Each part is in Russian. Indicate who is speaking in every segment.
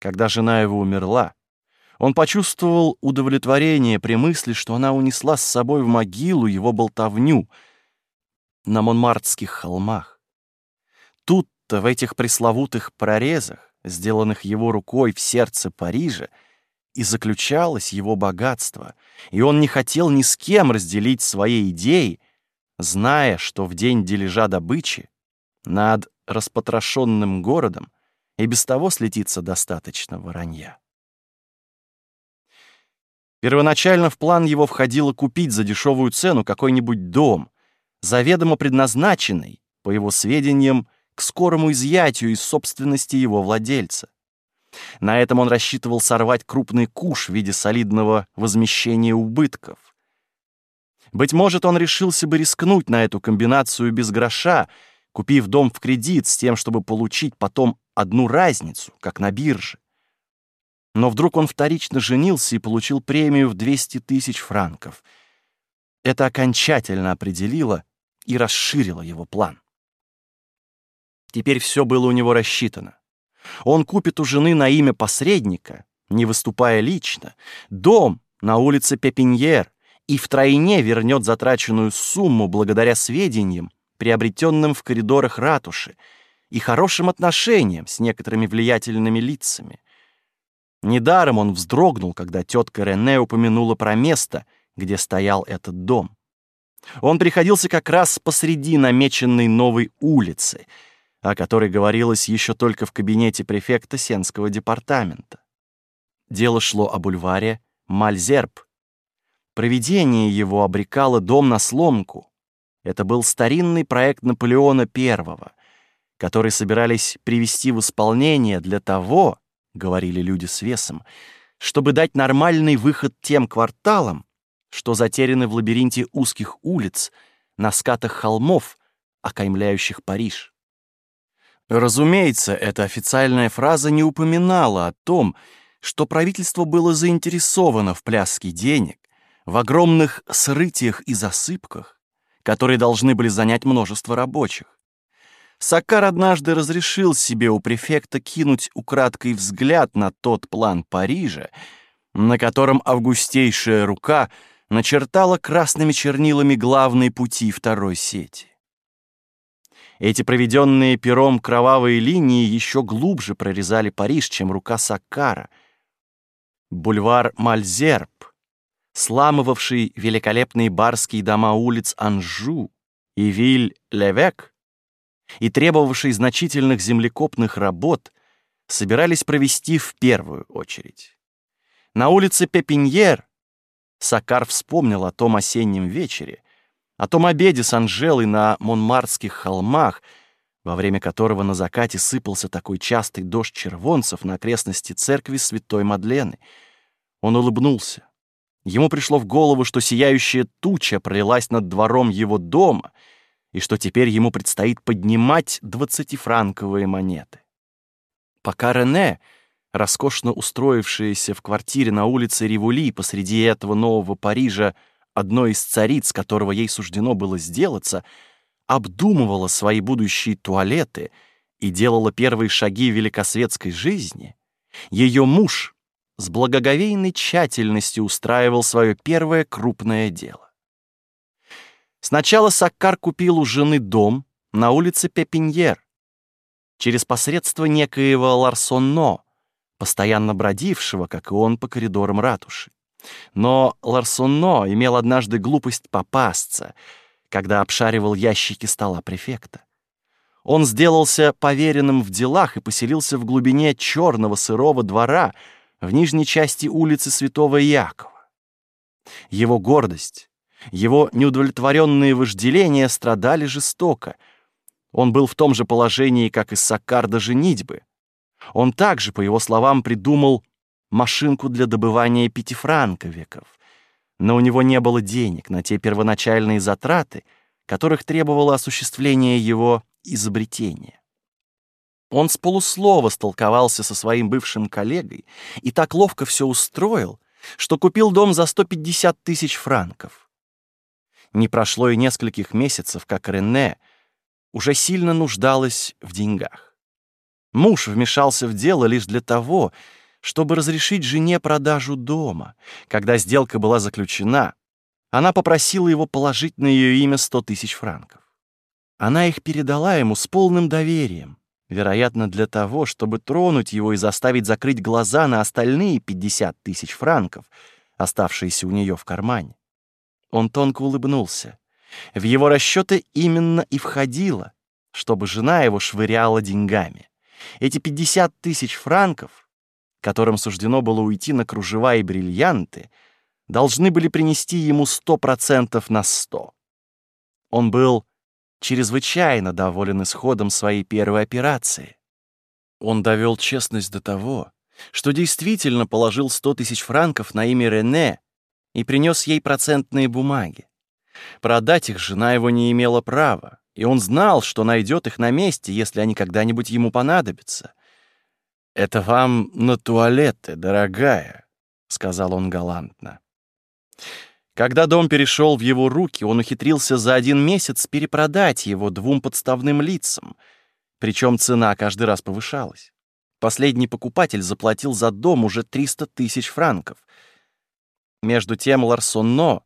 Speaker 1: когда жена его умерла, он почувствовал удовлетворение при мысли, что она унесла с собой в могилу его болтовню на Монмартских холмах. Тут-то, в этих пресловутых прорезах, сделанных его рукой в сердце Парижа, и заключалось его богатство, и он не хотел ни с кем разделить свои идеи, зная, что в день дележа добычи над распотрошенным городом и без того слетится достаточно воронья. Первоначально в план его входило купить за дешевую цену какой-нибудь дом, заведомо предназначенный, по его сведениям, к скорому изъятию из собственности его владельца. На этом он рассчитывал сорвать крупный куш в виде солидного возмещения убытков. Быть может, он решился бы рискнуть на эту комбинацию без гроша, купив дом в кредит с тем, чтобы получить потом одну разницу, как на бирже. Но вдруг он вторично женился и получил премию в 200 тысяч франков. Это окончательно определило и расширило его план. Теперь все было у него рассчитано. Он купит у жены на имя посредника, не выступая лично, дом на улице Пепиньер и втройне вернет затраченную сумму благодаря сведениям, приобретенным в коридорах ратуши, и хорошим отношениям с некоторыми влиятельными лицами — Недаром он вздрогнул, когда тетка Рене упомянула про место, где стоял этот дом. Он приходился как раз посреди намеченной новой улицы, о которой говорилось еще только в кабинете префекта Сенского департамента. Дело шло о бульваре Мальзерб. Проведение его обрекало дом на сломку. Это был старинный проект Наполеона I, который собирались привести в исполнение для того, — говорили люди с весом, чтобы дать нормальный выход тем кварталам, что затеряны в лабиринте узких улиц, на скатах холмов, окаймляющих Париж. Разумеется, эта официальная фраза не упоминала о том, что правительство было заинтересовано в пляске денег, в огромных срытиях и засыпках, которые должны были занять множество рабочих. Сакар однажды разрешил себе у префекта кинуть украдкой взгляд на тот план Парижа, на котором августейшая рука начертала красными чернилами главные пути второй сети. Эти проведенные пером кровавые линии еще глубже прорезали Париж, чем рука Саккара. Бульвар Мальзерб, сламывавший великолепные барские дома улиц Анжу и Виль-Левек, и требовавший значительных землекопных работ, собирались провести в первую очередь. На улице Пепиньер Сакар вспомнил о том осеннем вечере, о том обеде с Анжелой на Монмартских холмах, во время которого на закате сыпался такой частый дождь червонцев на окрестности церкви Святой Мадлены. Он улыбнулся. Ему пришло в голову, что сияющая туча пролилась над двором его дома — и что теперь ему предстоит поднимать двадцатифранковые монеты. Пока Рене, роскошно устроившаяся в квартире на улице Ривули посреди этого нового Парижа, одной из цариц, которого ей суждено было сделаться, обдумывала свои будущие туалеты и делала первые шаги великосветской жизни, ее муж с благоговейной тщательностью устраивал свое первое крупное дело. Сначала Саккар купил у жены дом на улице Пепиньер через посредство некоего Ларсонно, постоянно бродившего, как и он, по коридорам ратуши. Но Ларсонно имел однажды глупость попасться, когда обшаривал ящики стола префекта. Он сделался поверенным в делах и поселился в глубине черного сырого двора в нижней части улицы Святого Якова. Его гордость, его неудовлетворенные вожделения страдали жестоко. Он был в том же положении, как и Саккар до женитьбы. Он также, по его словам, придумал машинку для добывания пятифранковиков, но у него не было денег на те первоначальные затраты, которых требовало осуществление его изобретения. Он с полуслова столковался со своим бывшим коллегой и так ловко все устроил, что купил дом за 150 тысяч франков. Не прошло и нескольких месяцев, как Рене уже сильно нуждалась в деньгах. Муж вмешался в дело лишь для того, чтобы разрешить жене продажу дома. Когда сделка была заключена, она попросила его положить на ее имя сто тысяч франков. Она их передала ему с полным доверием, вероятно, для того, чтобы тронуть его и заставить закрыть глаза на остальные пятьдесят тысяч франков, оставшиеся у нее в кармане. Он тонко улыбнулся. В его расчеты именно и входило, чтобы жена его швыряла деньгами. Эти пятьдесят тысяч франков, которым суждено было уйти на кружева и бриллианты, должны были принести ему сто процентов на сто. Он был чрезвычайно доволен исходом своей первой операции. Он довел честность до того, что действительно положил сто тысяч франков на имя Рене и принес ей процентные бумаги. Продать их жена его не имела права, и он знал, что найдет их на месте, если они когда-нибудь ему понадобятся. «Это вам на туалеты, дорогая», — сказал он галантно. Когда дом перешел в его руки, он ухитрился за один месяц перепродать его двум подставным лицам, причем цена каждый раз повышалась. Последний покупатель заплатил за дом уже 300 тысяч франков. Между тем Ларсонно,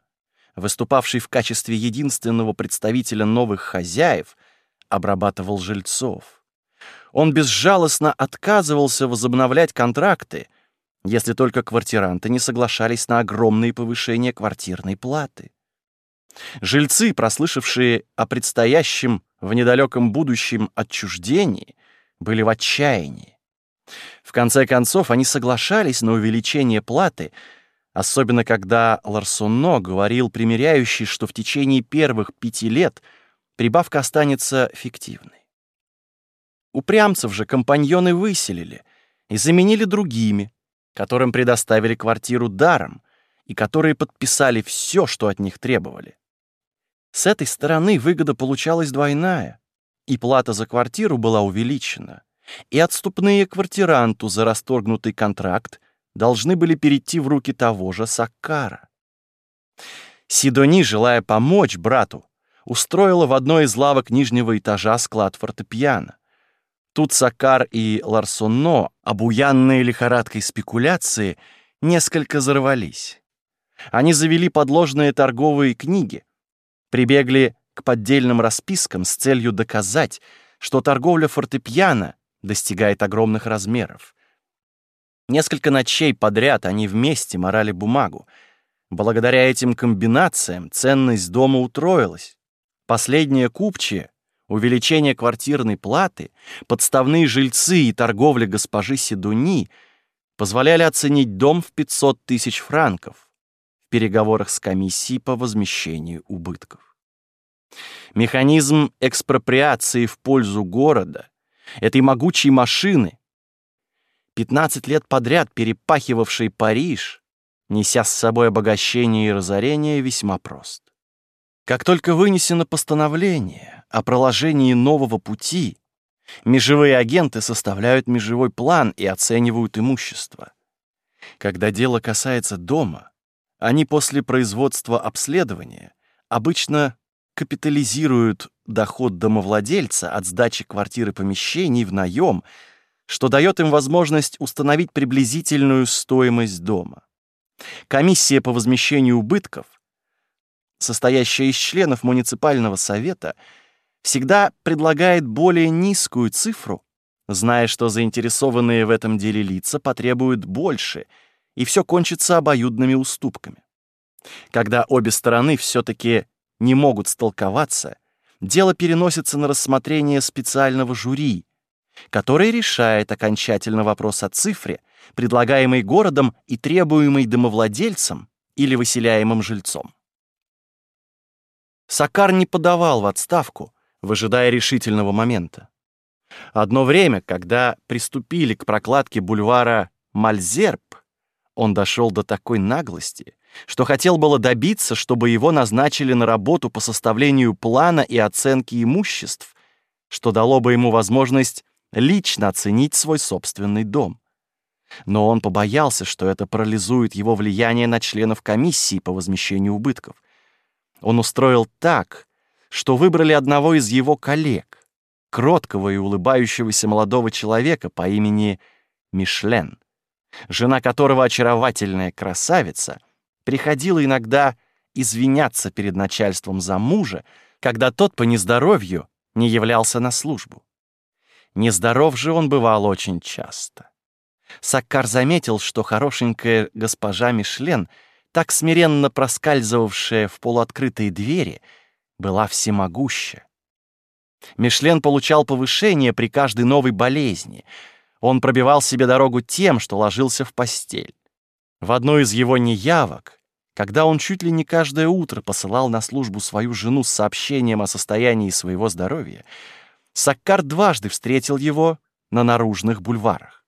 Speaker 1: выступавший в качестве единственного представителя новых хозяев, обрабатывал жильцов. Он безжалостно отказывался возобновлять контракты, если только квартиранты не соглашались на огромные повышения квартирной платы. Жильцы, прослышавшие о предстоящем в недалеком будущем отчуждении, были в отчаянии. В конце концов, они соглашались на увеличение платы, особенно когда Ларсонно говорил примиряющий, что в течение первых пяти лет прибавка останется фиктивной. Упрямцев же компаньоны выселили и заменили другими, которым предоставили квартиру даром и которые подписали все, что от них требовали. С этой стороны выгода получалась двойная, и плата за квартиру была увеличена, и отступные квартиранту за расторгнутый контракт должны были перейти в руки того же Саккара. Сидони, желая помочь брату, устроила в одной из лавок нижнего этажа склад фортепиано. Тут Сакар и Ларсонно, обуянные лихорадкой спекуляции, несколько взорвались. Они завели подложные торговые книги, прибегли к поддельным распискам с целью доказать, что торговля фортепиано достигает огромных размеров. Несколько ночей подряд они вместе морали бумагу. Благодаря этим комбинациям ценность дома утроилась. Последние купчие увеличение квартирной платы, подставные жильцы и торговля госпожи Седуни позволяли оценить дом в 500 тысяч франков в переговорах с комиссией по возмещению убытков. Механизм экспроприации в пользу города, этой могучей машины, 15 лет подряд перепахивавшей Париж, неся с собой обогащение и разорение, весьма прост. Как только вынесено постановление о проложении нового пути, межевые агенты составляют межевой план и оценивают имущество. Когда дело касается дома, они после производства обследования обычно капитализируют доход домовладельца от сдачи квартиры помещений в наем, что дает им возможность установить приблизительную стоимость дома. Комиссия по возмещению убытков состоящая из членов муниципального совета, всегда предлагает более низкую цифру, зная, что заинтересованные в этом деле лица потребуют больше, и все кончится обоюдными уступками. Когда обе стороны все-таки не могут столковаться, дело переносится на рассмотрение специального жюри, которое решает окончательно вопрос о цифре, предлагаемой городом и требуемой домовладельцем или выселяемым жильцом. Сакар не подавал в отставку, выжидая решительного момента. Одно время, когда приступили к прокладке бульвара Мальзерб, он дошел до такой наглости, что хотел было добиться, чтобы его назначили на работу по составлению плана и оценке имуществ, что дало бы ему возможность лично оценить свой собственный дом. Но он побоялся, что это парализует его влияние на членов комиссии по возмещению убытков он устроил так, что выбрали одного из его коллег, кроткого и улыбающегося молодого человека по имени Мишлен, жена которого очаровательная красавица приходила иногда извиняться перед начальством за мужа, когда тот по нездоровью не являлся на службу. Нездоров же он бывал очень часто. Саккар заметил, что хорошенькая госпожа Мишлен, так смиренно проскальзывавшая в полуоткрытые двери, была всемогуща. Мишлен получал повышение при каждой новой болезни. Он пробивал себе дорогу тем, что ложился в постель. В одной из его неявок, когда он чуть ли не каждое утро посылал на службу свою жену с сообщением о состоянии своего здоровья, Саккар дважды встретил его на наружных бульварах.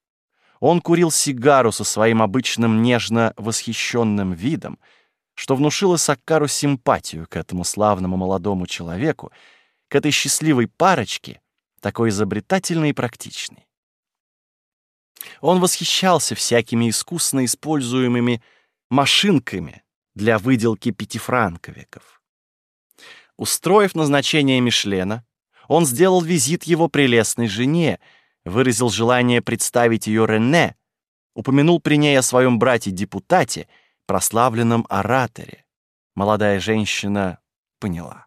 Speaker 1: Он курил сигару со своим обычным нежно восхищенным видом, что внушило Саккару симпатию к этому славному молодому человеку, к этой счастливой парочке, такой изобретательной и практичной. Он восхищался всякими искусно используемыми машинками для выделки пятифранковиков. Устроив назначение Мишлена, он сделал визит его прелестной жене, выразил желание представить ее Рене, упомянул при ней о своем брате-депутате, прославленном ораторе. Молодая женщина поняла.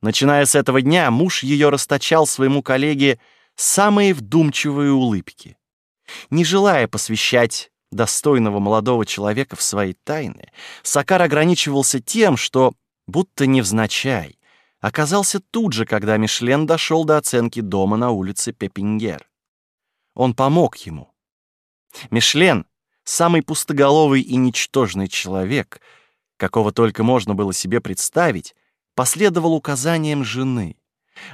Speaker 1: Начиная с этого дня, муж ее расточал своему коллеге самые вдумчивые улыбки. Не желая посвящать достойного молодого человека в свои тайны, Сакар ограничивался тем, что, будто невзначай, оказался тут же, когда Мишлен дошел до оценки дома на улице Пепингер. Он помог ему. Мишлен — самый пустоголовый и ничтожный человек, какого только можно было себе представить, последовал указаниям жены.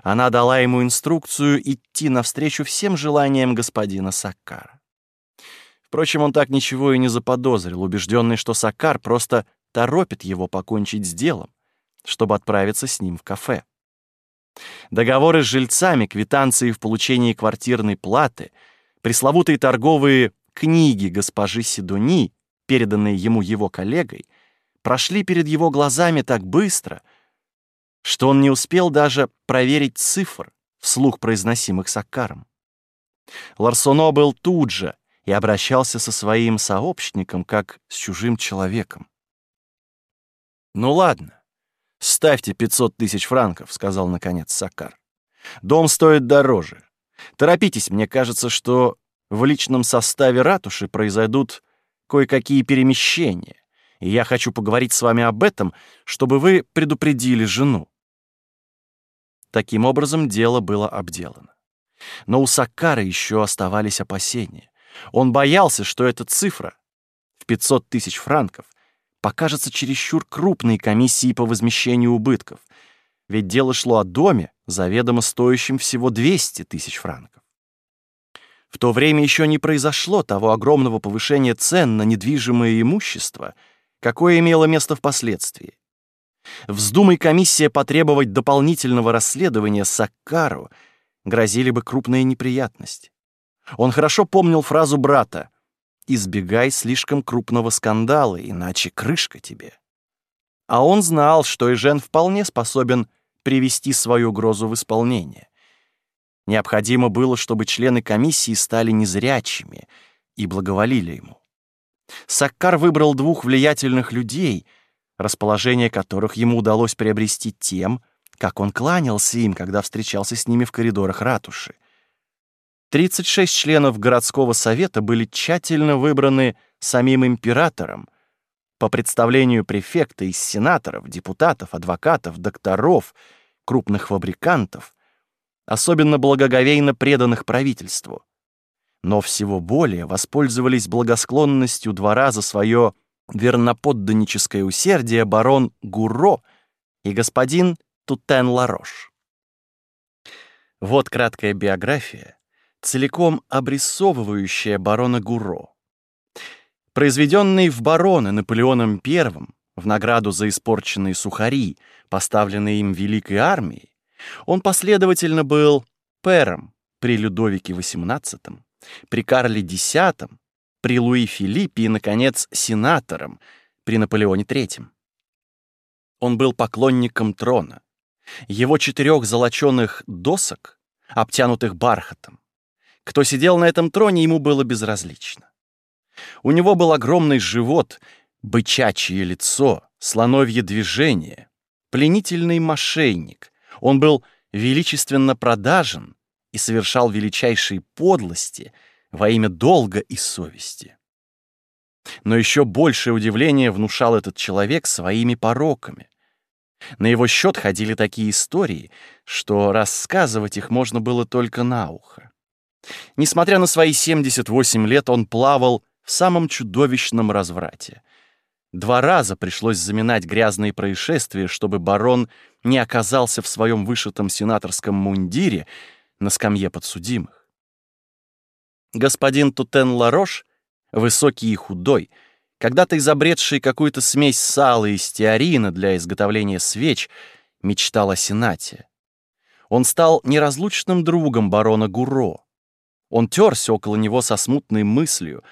Speaker 1: Она дала ему инструкцию идти навстречу всем желаниям господина Саккара. Впрочем, он так ничего и не заподозрил, убежденный, что Саккар просто торопит его покончить с делом, чтобы отправиться с ним в кафе. Договоры с жильцами, квитанции в получении квартирной платы, пресловутые торговые книги госпожи Сидуни, переданные ему его коллегой, прошли перед его глазами так быстро, что он не успел даже проверить цифр, вслух произносимых Саккаром. Ларсоно был тут же и обращался со своим сообщником как с чужим человеком. «Ну ладно, «Ставьте 500 тысяч франков», — сказал наконец Сакар. «Дом стоит дороже. Торопитесь, мне кажется, что в личном составе ратуши произойдут кое-какие перемещения, и я хочу поговорить с вами об этом, чтобы вы предупредили жену». Таким образом, дело было обделано. Но у Саккара еще оставались опасения. Он боялся, что эта цифра в 500 тысяч франков покажется чересчур крупной комиссией по возмещению убытков, ведь дело шло о доме, заведомо стоящем всего 200 тысяч франков. В то время еще не произошло того огромного повышения цен на недвижимое имущество, какое имело место впоследствии. Вздумай комиссия потребовать дополнительного расследования Саккару, грозили бы крупные неприятности. Он хорошо помнил фразу брата избегай слишком крупного скандала, иначе крышка тебе. А он знал, что Эжен вполне способен привести свою угрозу в исполнение. Необходимо было, чтобы члены комиссии стали незрячими и благоволили ему. Саккар выбрал двух влиятельных людей, расположение которых ему удалось приобрести тем, как он кланялся им, когда встречался с ними в коридорах ратуши — 36 членов городского совета были тщательно выбраны самим императором по представлению префекта из сенаторов, депутатов, адвокатов, докторов, крупных фабрикантов, особенно благоговейно преданных правительству. Но всего более воспользовались благосклонностью двора за свое верноподданническое усердие барон Гуро и господин Тутен Ларош. Вот краткая биография целиком обрисовывающая барона Гуро. Произведенный в бароны Наполеоном I в награду за испорченные сухари, поставленные им Великой армией, он последовательно был пером при Людовике XVIII, при Карле X, при Луи Филиппе и, наконец, сенатором при Наполеоне III. Он был поклонником трона, его четырех золоченых досок, обтянутых бархатом. Кто сидел на этом троне, ему было безразлично. У него был огромный живот, бычачье лицо, слоновье движение, пленительный мошенник. Он был величественно продажен и совершал величайшие подлости во имя долга и совести. Но еще большее удивление внушал этот человек своими пороками. На его счет ходили такие истории, что рассказывать их можно было только на ухо. Несмотря на свои 78 лет, он плавал в самом чудовищном разврате. Два раза пришлось заминать грязные происшествия, чтобы барон не оказался в своем вышитом сенаторском мундире на скамье подсудимых. Господин Тутен Ларош, высокий и худой, когда-то изобретший какую-то смесь сала и стеарина для изготовления свеч, мечтал о Сенате. Он стал неразлучным другом барона Гуро. Он терся около него со смутной мыслью,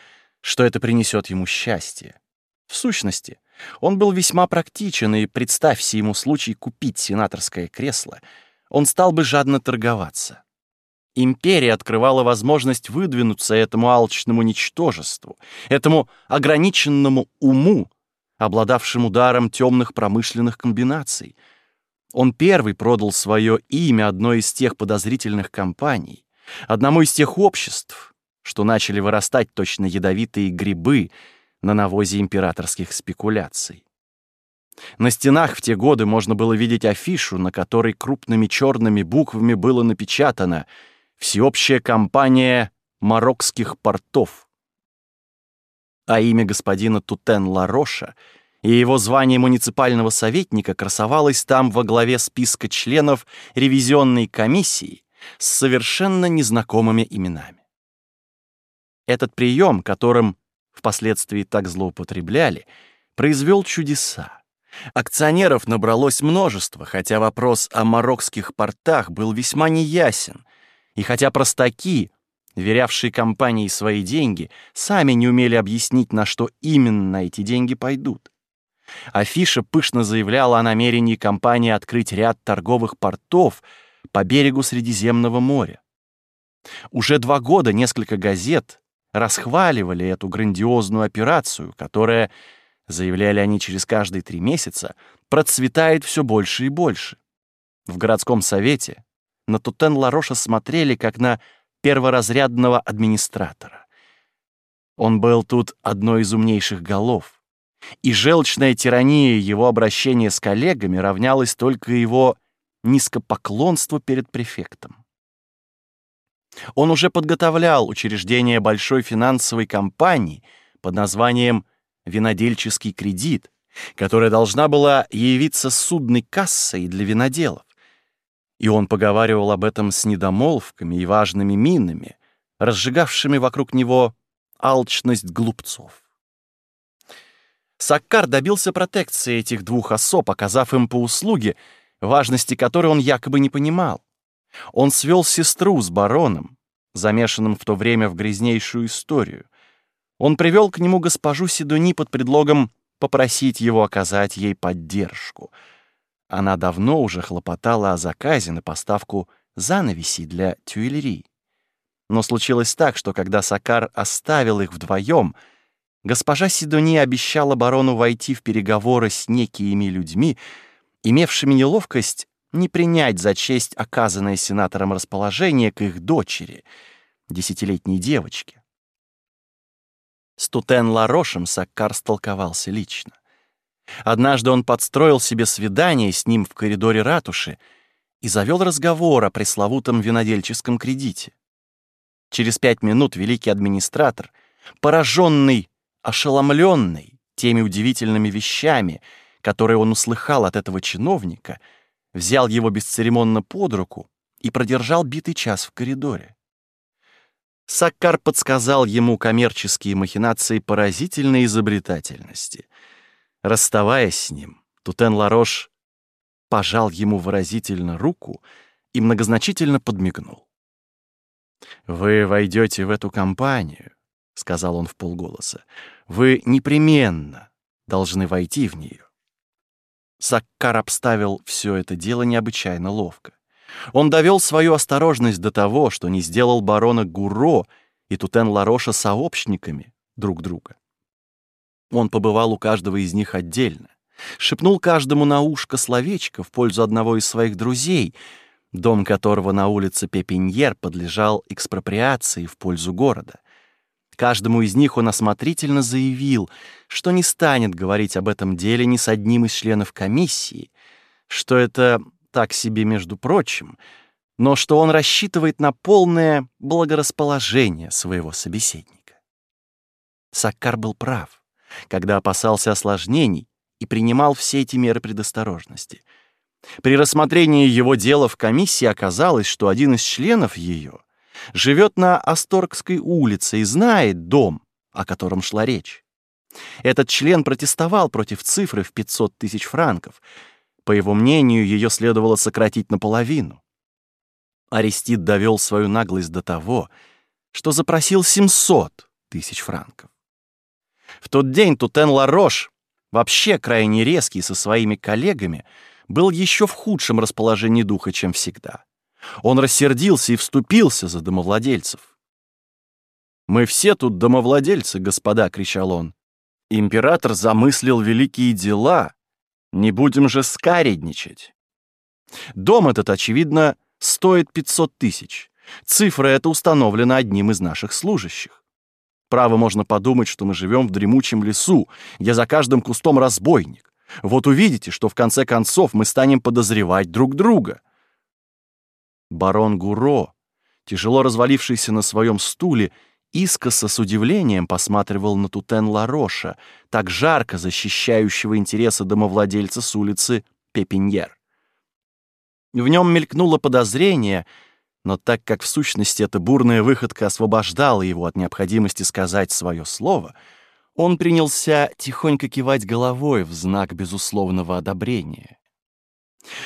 Speaker 1: что это принесет ему счастье. В сущности, он был весьма практичен, и, представься ему случай купить сенаторское кресло, он стал бы жадно торговаться. Империя открывала возможность выдвинуться этому алчному ничтожеству, этому ограниченному уму, обладавшему даром темных промышленных комбинаций. Он первый продал свое имя одной из тех подозрительных компаний, одному из тех обществ, что начали вырастать точно ядовитые грибы на навозе императорских спекуляций. На стенах в те годы можно было видеть афишу, на которой крупными черными буквами было напечатано — всеобщая компания марокских портов. А имя господина Тутен Лароша и его звание муниципального советника красовалось там во главе списка членов ревизионной комиссии с совершенно незнакомыми именами. Этот прием, которым впоследствии так злоупотребляли, произвел чудеса. Акционеров набралось множество, хотя вопрос о марокских портах был весьма неясен, и хотя простаки, верявшие компании свои деньги, сами не умели объяснить, на что именно эти деньги пойдут. Афиша пышно заявляла о намерении компании открыть ряд торговых портов по берегу Средиземного моря. Уже два года несколько газет расхваливали эту грандиозную операцию, которая, заявляли они через каждые три месяца, процветает все больше и больше. В городском совете на Тутен-Лароша смотрели, как на перворазрядного администратора. Он был тут одной из умнейших голов, и желчная тирания его обращения с коллегами равнялась только его низкопоклонству перед префектом. Он уже подготовлял учреждение большой финансовой компании под названием «Винодельческий кредит», которая должна была явиться судной кассой для виноделов. И он поговаривал об этом с недомолвками и важными минами, разжигавшими вокруг него алчность глупцов. Саккар добился протекции этих двух особ, оказав им по услуге, важности которой он якобы не понимал. Он свел сестру с бароном, замешанным в то время в грязнейшую историю. Он привел к нему госпожу Сидуни под предлогом попросить его оказать ей поддержку — она давно уже хлопотала о заказе на поставку занавесей для тюэлерии. Но случилось так, что когда Сакар оставил их вдвоем, госпожа Сидони обещала барону войти в переговоры с некими людьми, имевшими неловкость не принять за честь оказанное сенатором расположение к их дочери, десятилетней девочке. С Тутен Ларошем Саккар столковался лично. Однажды он подстроил себе свидание с ним в коридоре ратуши и завел разговор о пресловутом винодельческом кредите. Через пять минут великий администратор, пораженный, ошеломленный теми удивительными вещами, которые он услыхал от этого чиновника, взял его бесцеремонно под руку и продержал битый час в коридоре. Саккар подсказал ему коммерческие махинации поразительной изобретательности — Расставаясь с ним, Тутен Ларош пожал ему выразительно руку и многозначительно подмигнул. «Вы войдете в эту компанию», — сказал он в полголоса. «Вы непременно должны войти в нее. Саккар обставил все это дело необычайно ловко. Он довел свою осторожность до того, что не сделал барона Гуро и Тутен Лароша сообщниками друг друга. Он побывал у каждого из них отдельно, шепнул каждому на ушко словечко в пользу одного из своих друзей, дом которого на улице Пепиньер подлежал экспроприации в пользу города. Каждому из них он осмотрительно заявил, что не станет говорить об этом деле ни с одним из членов комиссии, что это так себе между прочим, но что он рассчитывает на полное благорасположение своего собеседника. Саккар был прав, когда опасался осложнений и принимал все эти меры предосторожности. При рассмотрении его дела в комиссии оказалось, что один из членов ее живет на Асторгской улице и знает дом, о котором шла речь. Этот член протестовал против цифры в 500 тысяч франков. По его мнению, ее следовало сократить наполовину. Арестит довел свою наглость до того, что запросил 700 тысяч франков. В тот день Тутен Ларош, вообще крайне резкий со своими коллегами, был еще в худшем расположении духа, чем всегда. Он рассердился и вступился за домовладельцев. «Мы все тут домовладельцы, господа!» — кричал он. «Император замыслил великие дела. Не будем же скаредничать. Дом этот, очевидно, стоит 500 тысяч. Цифра эта установлена одним из наших служащих. Право можно подумать, что мы живем в дремучем лесу, где за каждым кустом разбойник. Вот увидите, что в конце концов мы станем подозревать друг друга. Барон Гуро, тяжело развалившийся на своем стуле, искоса с удивлением посматривал на Тутен Лароша, так жарко защищающего интересы домовладельца с улицы Пепиньер. В нем мелькнуло подозрение, но так как в сущности эта бурная выходка освобождала его от необходимости сказать свое слово, он принялся тихонько кивать головой в знак безусловного одобрения.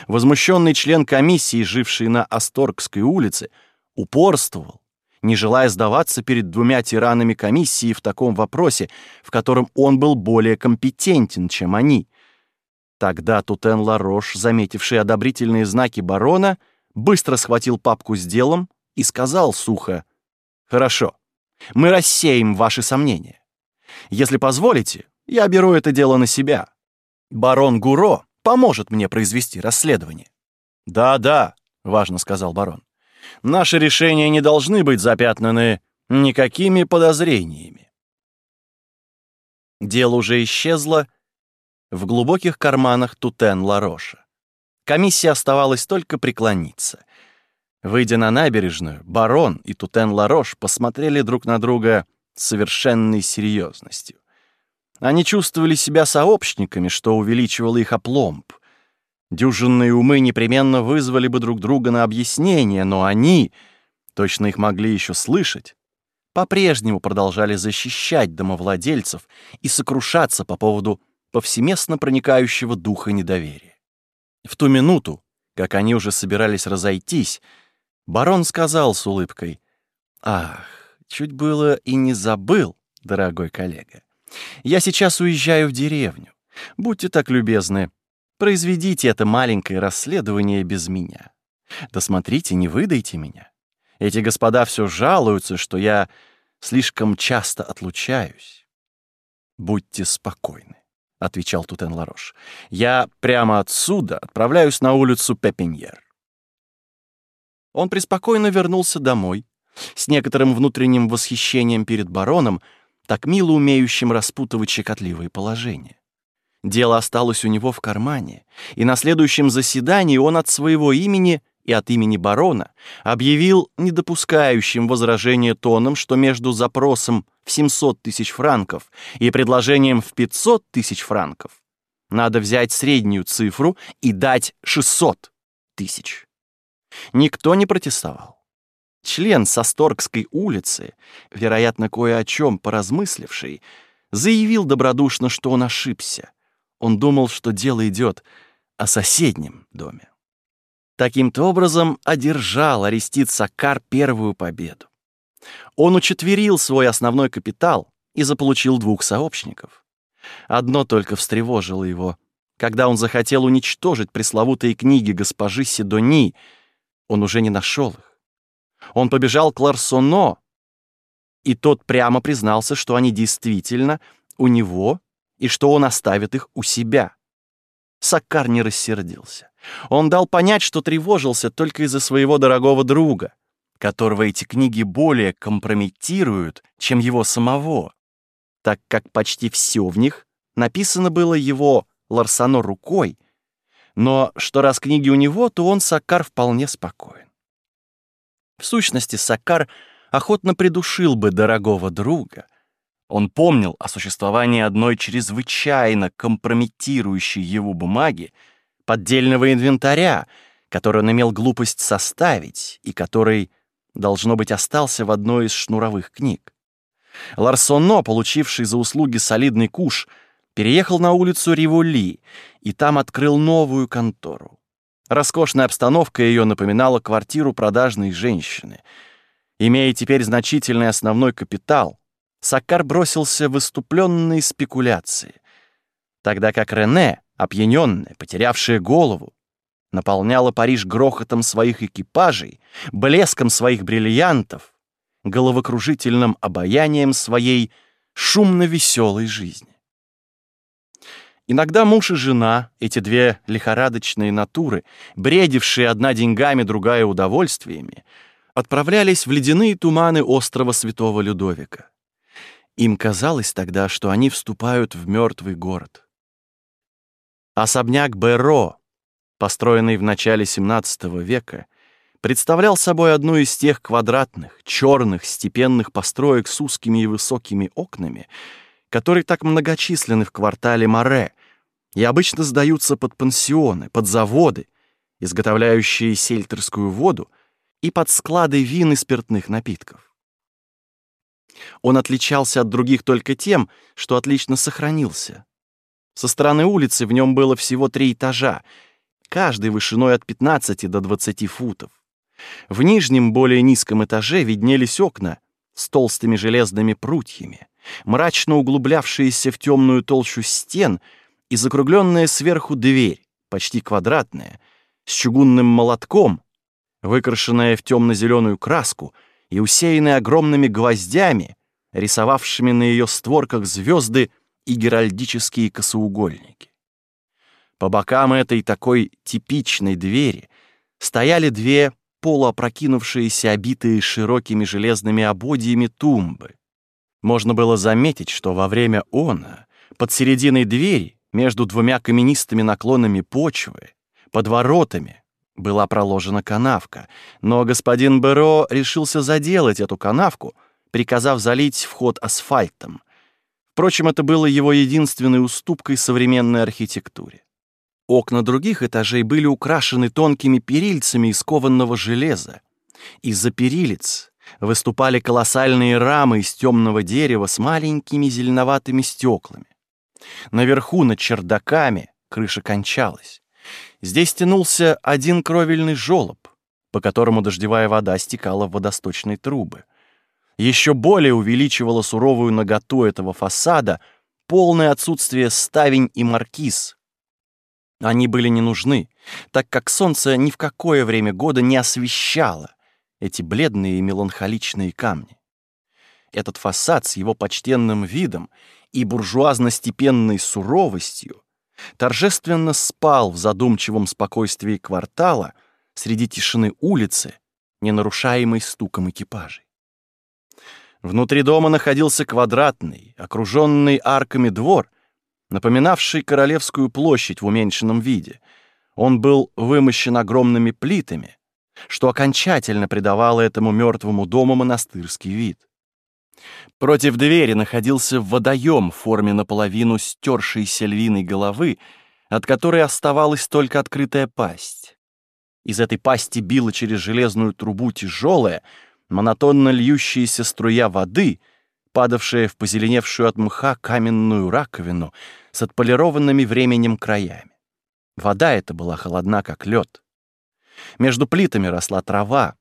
Speaker 1: Возмущенный член комиссии, живший на Асторгской улице, упорствовал, не желая сдаваться перед двумя тиранами комиссии в таком вопросе, в котором он был более компетентен, чем они. Тогда Тутен Ларош, заметивший одобрительные знаки барона, быстро схватил папку с делом и сказал сухо, «Хорошо, мы рассеем ваши сомнения. Если позволите, я беру это дело на себя. Барон Гуро поможет мне произвести расследование». «Да-да», — важно сказал барон. «Наши решения не должны быть запятнаны никакими подозрениями». Дело уже исчезло в глубоких карманах Тутен Лароша. Комиссия оставалась только преклониться. Выйдя на набережную, барон и Тутен Ларош посмотрели друг на друга с совершенной серьезностью. Они чувствовали себя сообщниками, что увеличивало их опломб. Дюжинные умы непременно вызвали бы друг друга на объяснение, но они, точно их могли еще слышать, по-прежнему продолжали защищать домовладельцев и сокрушаться по поводу повсеместно проникающего духа недоверия. В ту минуту, как они уже собирались разойтись, барон сказал с улыбкой, «Ах, чуть было и не забыл, дорогой коллега. Я сейчас уезжаю в деревню. Будьте так любезны, произведите это маленькое расследование без меня. Да смотрите, не выдайте меня. Эти господа все жалуются, что я слишком часто отлучаюсь. Будьте спокойны, — отвечал Тутен Ларош. Я прямо отсюда отправляюсь на улицу Пепеньер. Он преспокойно вернулся домой, с некоторым внутренним восхищением перед бароном, так мило умеющим распутывать щекотливые положения. Дело осталось у него в кармане, и на следующем заседании он от своего имени и от имени барона объявил недопускающим возражения тоном, что между запросом в 700 тысяч франков и предложением в 500 тысяч франков надо взять среднюю цифру и дать 600 тысяч. Никто не протестовал. Член Состоргской улицы, вероятно, кое о чем поразмысливший, заявил добродушно, что он ошибся. Он думал, что дело идет о соседнем доме. Таким-то образом одержал Арестит Сакар первую победу. Он учетверил свой основной капитал и заполучил двух сообщников. Одно только встревожило его. когда он захотел уничтожить пресловутые книги госпожи Сидони, он уже не нашел их. Он побежал к Ларсоно, и тот прямо признался, что они действительно у него и что он оставит их у себя. Саккар не рассердился. Он дал понять, что тревожился только из-за своего дорогого друга, которого эти книги более компрометируют, чем его самого, так как почти все в них написано было его Ларсано рукой, но что раз книги у него, то он, Саккар, вполне спокоен. В сущности, Саккар охотно придушил бы дорогого друга. Он помнил о существовании одной чрезвычайно компрометирующей его бумаги, поддельного инвентаря, который он имел глупость составить и который, должно быть, остался в одной из шнуровых книг. Ларсоно, получивший за услуги солидный куш, переехал на улицу Риволи и там открыл новую контору. Роскошная обстановка ее напоминала квартиру продажной женщины. Имея теперь значительный основной капитал, Саккар бросился в выступленные спекуляции, тогда как Рене, опьяненная, потерявшая голову, наполняла Париж грохотом своих экипажей, блеском своих бриллиантов, головокружительным обаянием своей шумно-веселой жизни. Иногда муж и жена, эти две лихорадочные натуры, бредившие одна деньгами, другая удовольствиями, отправлялись в ледяные туманы острова Святого Людовика. Им казалось тогда, что они вступают в мертвый город. Особняк Беро, построенный в начале XVII века, представлял собой одну из тех квадратных, черных, степенных построек с узкими и высокими окнами, которые так многочисленны в квартале Море, и обычно сдаются под пансионы, под заводы, изготовляющие сельтерскую воду, и под склады вин и спиртных напитков. Он отличался от других только тем, что отлично сохранился. Со стороны улицы в нем было всего три этажа, каждый вышиной от 15 до 20 футов. В нижнем, более низком этаже виднелись окна с толстыми железными прутьями, мрачно углублявшиеся в темную толщу стен — и закругленная сверху дверь, почти квадратная, с чугунным молотком, выкрашенная в темно-зеленую краску и усеянная огромными гвоздями, рисовавшими на ее створках звезды и геральдические косоугольники. По бокам этой такой типичной двери стояли две полуопрокинувшиеся, обитые широкими железными ободьями тумбы. Можно было заметить, что во время она под серединой двери между двумя каменистыми наклонами почвы, под воротами, была проложена канавка, но господин Беро решился заделать эту канавку, приказав залить вход асфальтом. Впрочем, это было его единственной уступкой современной архитектуре. Окна других этажей были украшены тонкими перильцами из кованного железа. Из-за перилиц выступали колоссальные рамы из темного дерева с маленькими зеленоватыми стеклами. Наверху, над чердаками, крыша кончалась. Здесь тянулся один кровельный желоб, по которому дождевая вода стекала в водосточные трубы. Еще более увеличивало суровую наготу этого фасада полное отсутствие ставень и маркиз. Они были не нужны, так как солнце ни в какое время года не освещало эти бледные и меланхоличные камни. Этот фасад с его почтенным видом и буржуазно-степенной суровостью, торжественно спал в задумчивом спокойствии квартала среди тишины улицы, не нарушаемой стуком экипажей. Внутри дома находился квадратный, окруженный арками двор, напоминавший Королевскую площадь в уменьшенном виде. Он был вымощен огромными плитами, что окончательно придавало этому мертвому дому монастырский вид. Против двери находился водоем в форме наполовину стершейся львиной головы, от которой оставалась только открытая пасть. Из этой пасти била через железную трубу тяжелая, монотонно льющаяся струя воды, падавшая в позеленевшую от мха каменную раковину с отполированными временем краями. Вода эта была холодна, как лед. Между плитами росла трава,